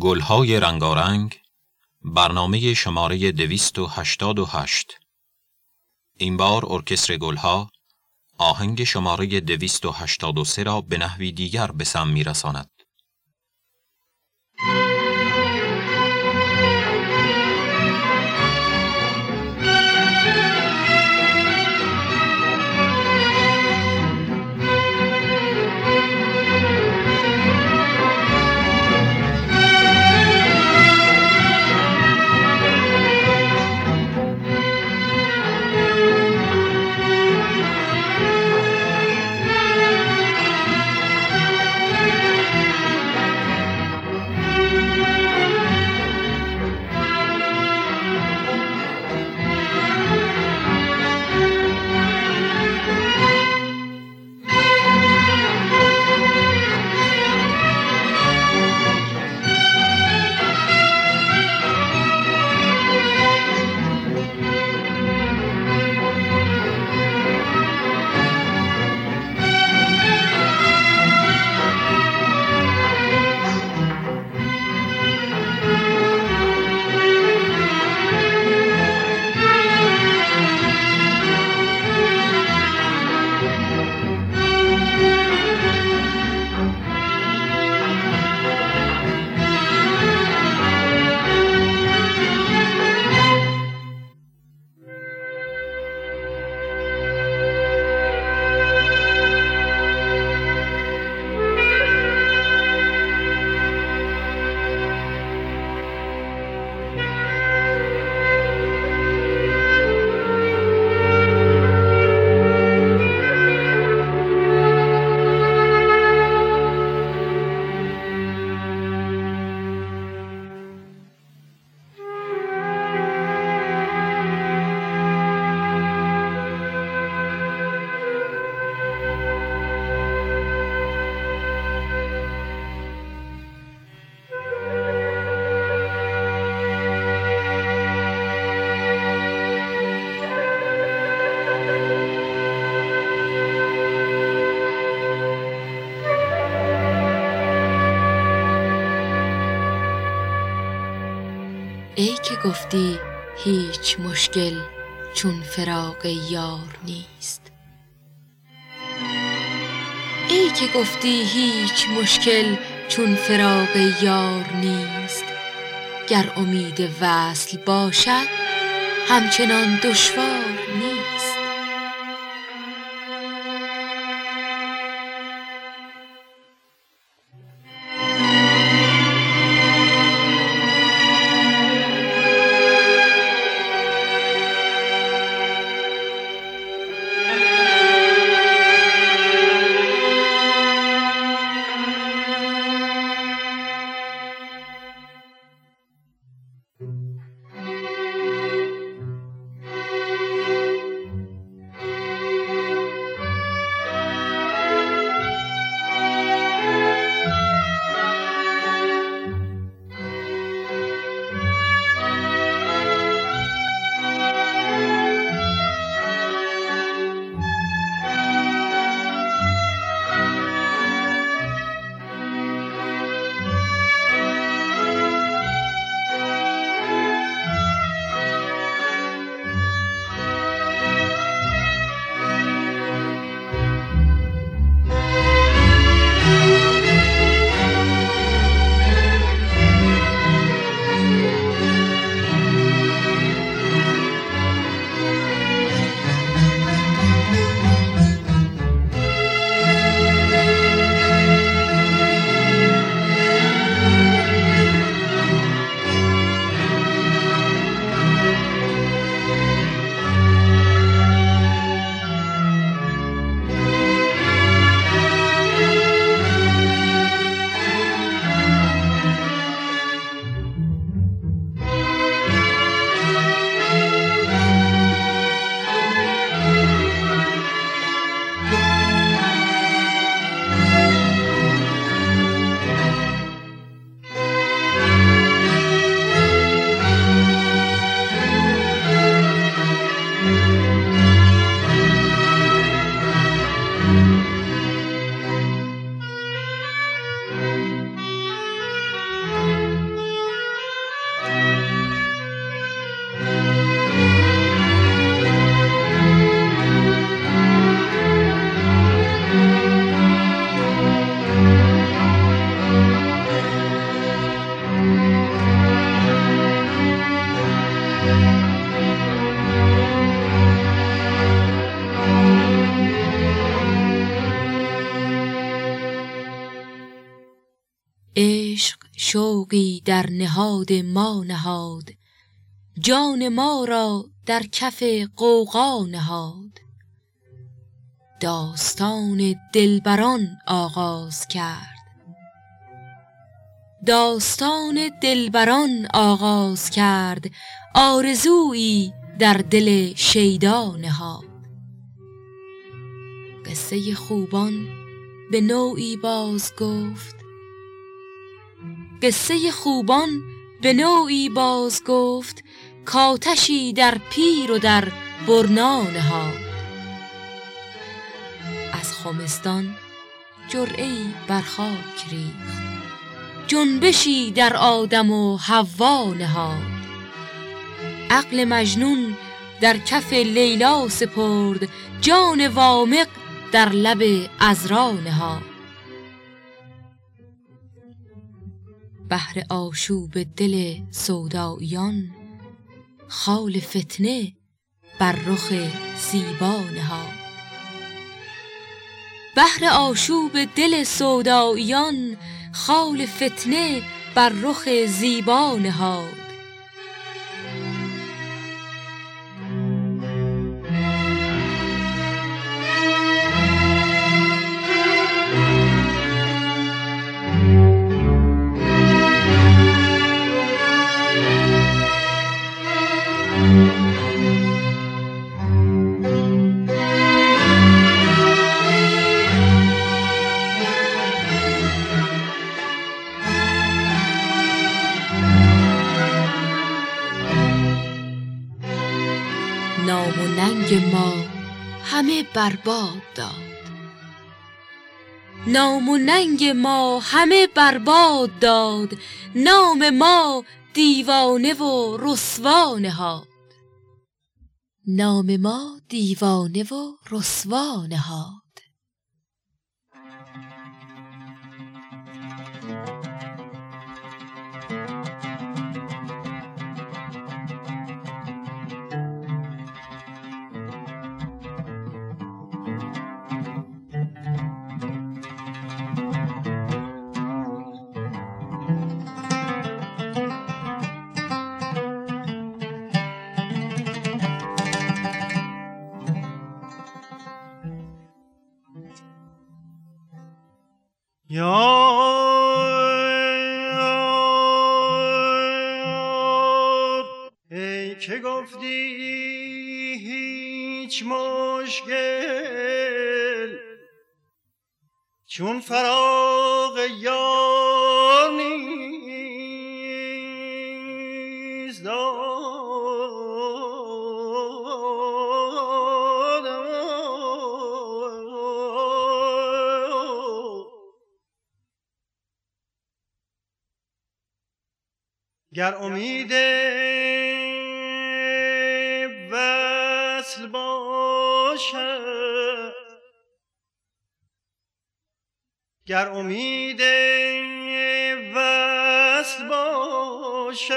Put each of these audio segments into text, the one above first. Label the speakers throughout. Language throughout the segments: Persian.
Speaker 1: گلهای رنگارنگ برنامه شماره دویست و هشتاد و هشت این بار ارکستر گلها آهنگ شماره دویست و هشتاد و سه را به نحوی دیگر به سم میرساند.
Speaker 2: مشکل چون فراق یار نیست. ای که گفتی هیچ مشکل چون فراق یار نیست. گر امید وصل باشد همچنان دشوار نیست. در نهاد ما نهاد جان ما را در کف قوقا نهاد. داستان دلبران آغاز کرد. داستان دلبران آغاز کرد. آرزویی در دل شیدا نهاد. قصه خوبان به نوعی باز گفت. قصه خوبان به نوعی باز گفت کاتشی در پیر و در برنا نهاد از خمستان جرعی بر خاک ریخت. جنبشی در آدم و حوا نهاد. عقل مجنون در کف لیلا سپرد جان وامق در لب ازرا نهاد. بهر آشوب دل سوداییان خال فتنه بر رخ زیبا نهاد. بهر آشوب دل سوداییان خال فتنه بر رخ زیبا نهاد. همه برباد داد. نام و ننگ ما همه برباد داد. نام ما دیوانه و رسوا نهاد نام ما دیوانه و رسوا نهاد
Speaker 3: که گفتی؟ هیچ مشکل. چون فراغ یار نیست گر امید گر امید وصل باشد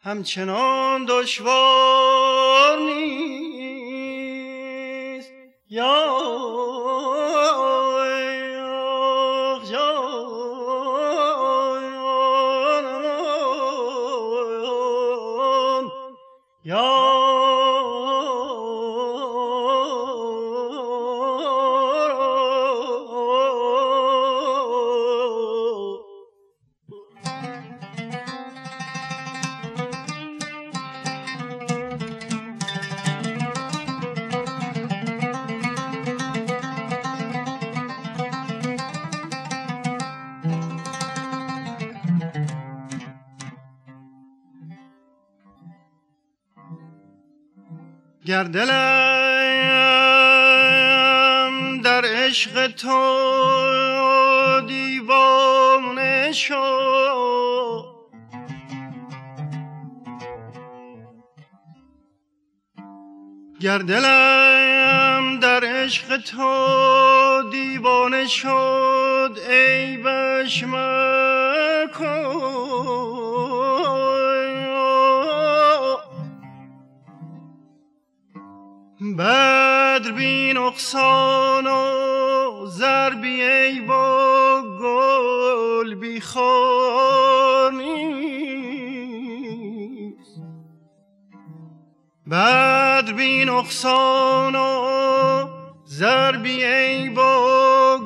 Speaker 3: همچنان دشوار نیست. یا گر دلم در عشق تو دیوانه شد. گر دلم در عشق تو دیوانه شد ای بش بدر بی نقصان و زربی ای با گل بی خانی. بدر بی نقصان و زربی ای با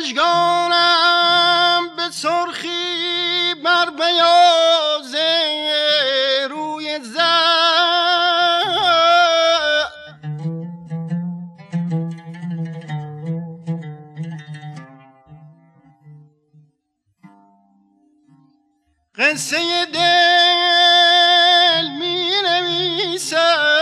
Speaker 3: نوک مشگانم به سرخی بر بیاز روی زر. قصه دل می نویسه.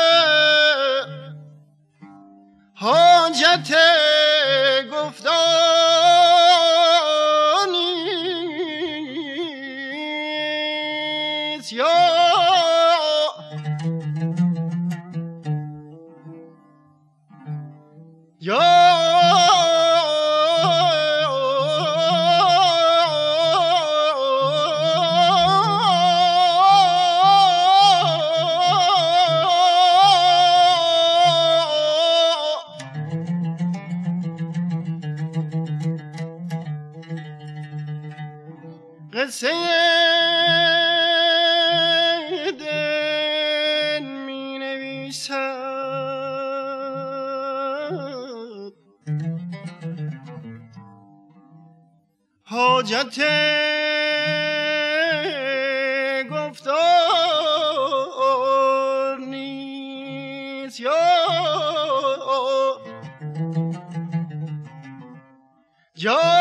Speaker 3: ho jate goftor nisyo joy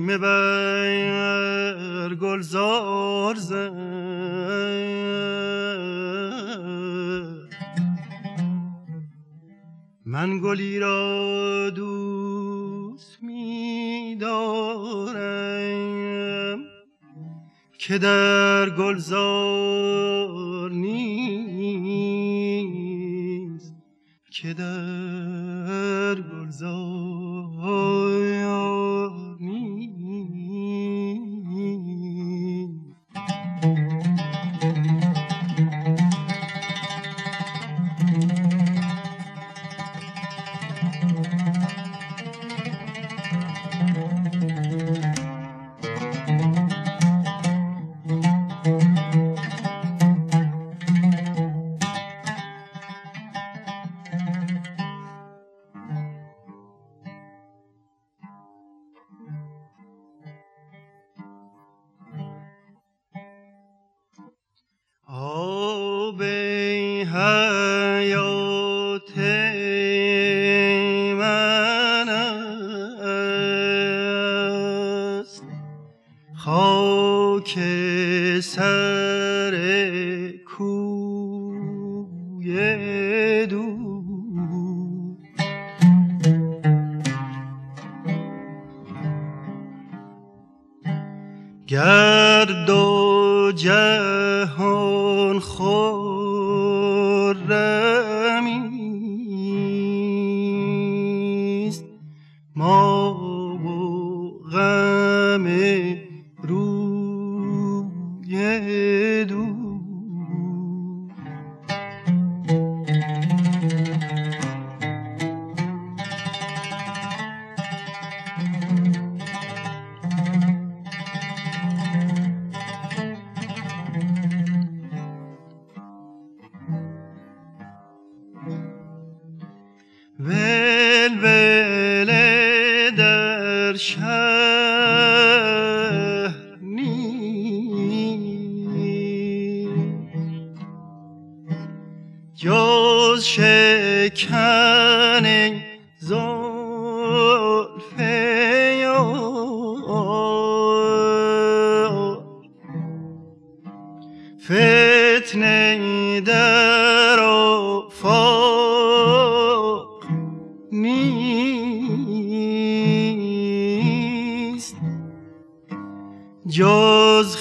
Speaker 3: خیمه بر گلزار زد من گلی را دوست می دارم که در گلزار نیست که در گلزار فتنه جز
Speaker 2: روز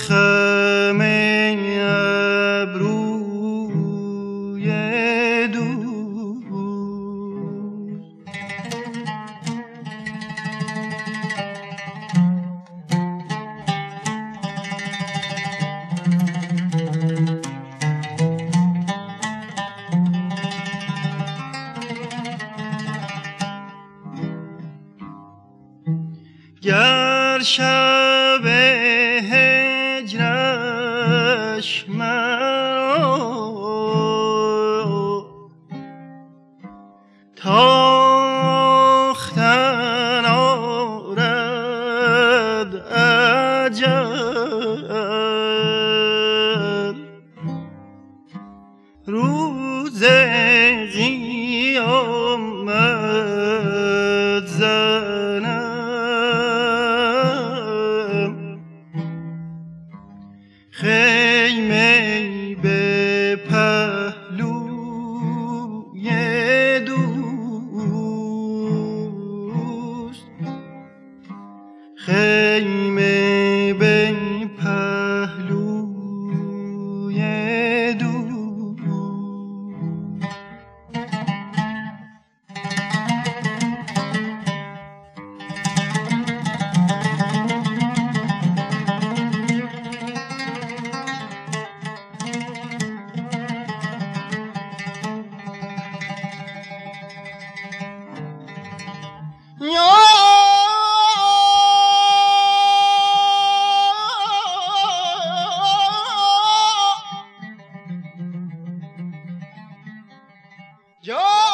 Speaker 2: 有。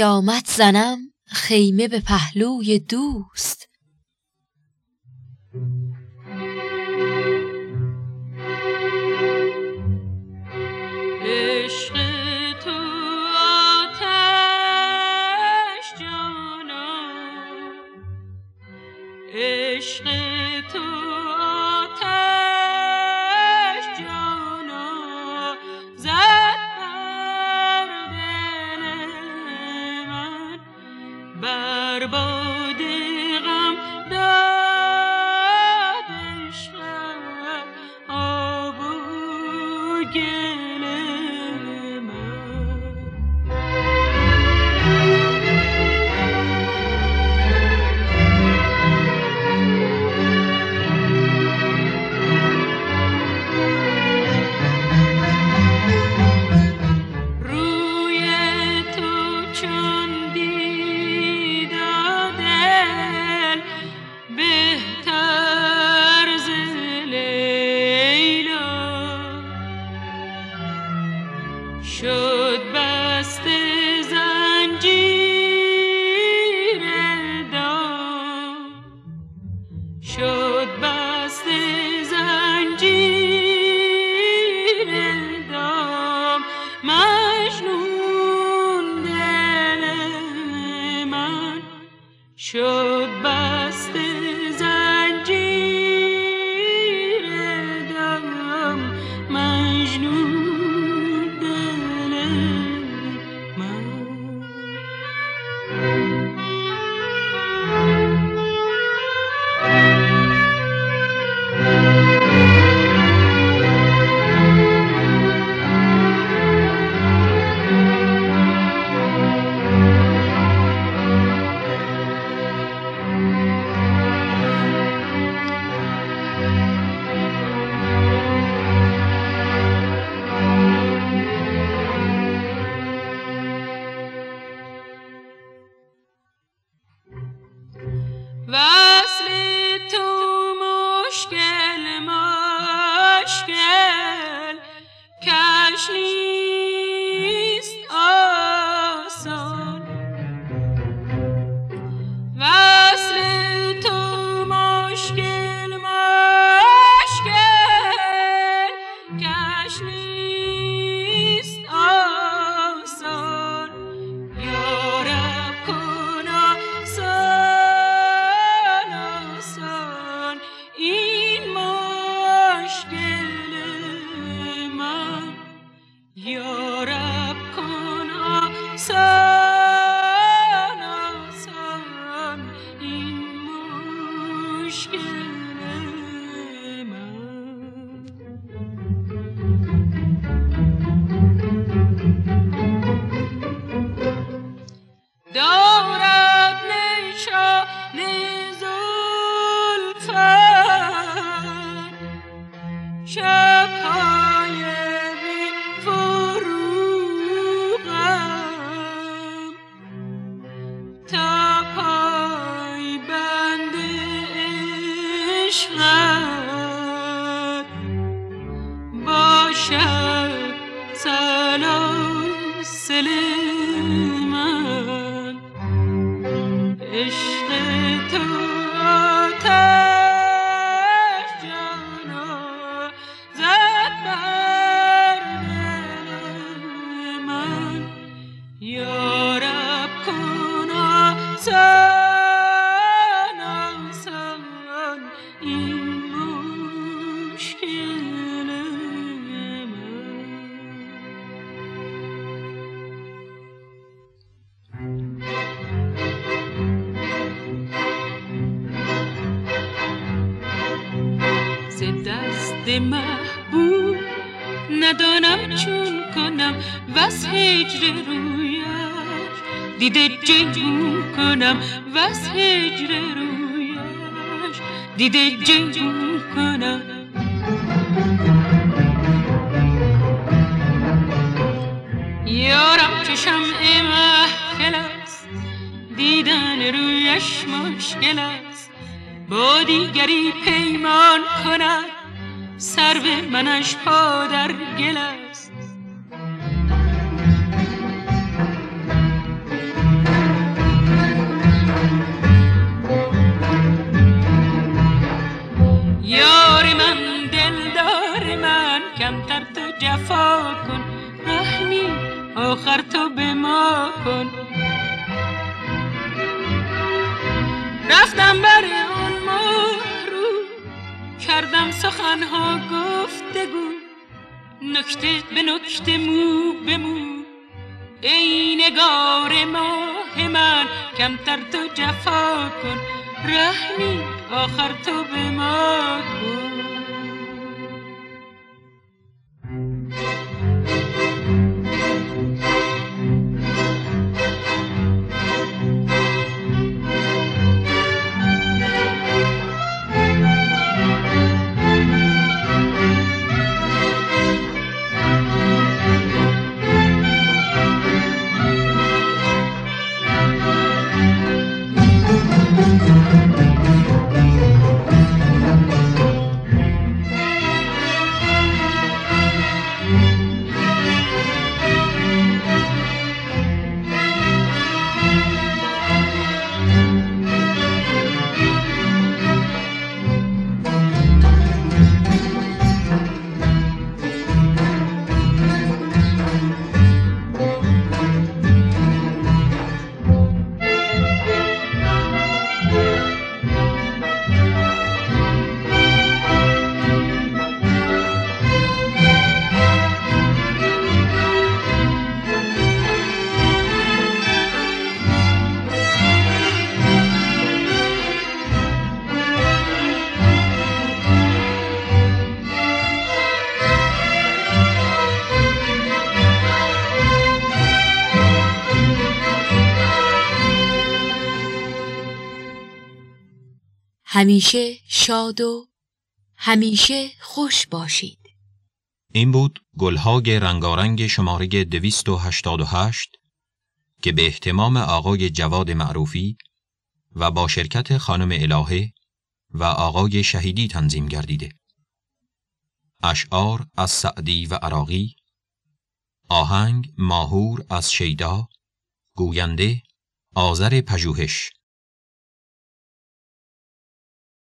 Speaker 2: قیامت زنم خیمه به پهلوی دوست.
Speaker 4: محبوب دیده جیهون کنم یارم که شمع محفل است. دیدن رویش مشکل است. با دیگری پیمان کند. سر منش پا در گل است. کمتر تو جفا کن. رحمی آخر تو به ما کن. رفتم بر اون رو کردم سخنها گفتگو. نکته به نکته مو به مو. ای نگار ماه من کمتر تو جفا کن. رحمی آخر تو به ما کن.
Speaker 2: همیشه شاد و همیشه خوش باشید
Speaker 1: این بود گلهای رنگارنگ شماره 288 که به احتمام آقای جواد معروفی و با شرکت خانم الهه و آقای شهیدی تنظیم گردیده. اشعار از سعدی و عراقی آهنگ ماهور از شیدا گوینده آذر پژوهش